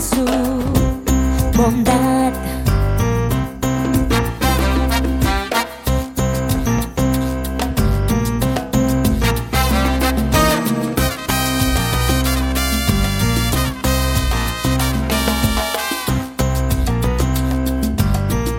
su bondad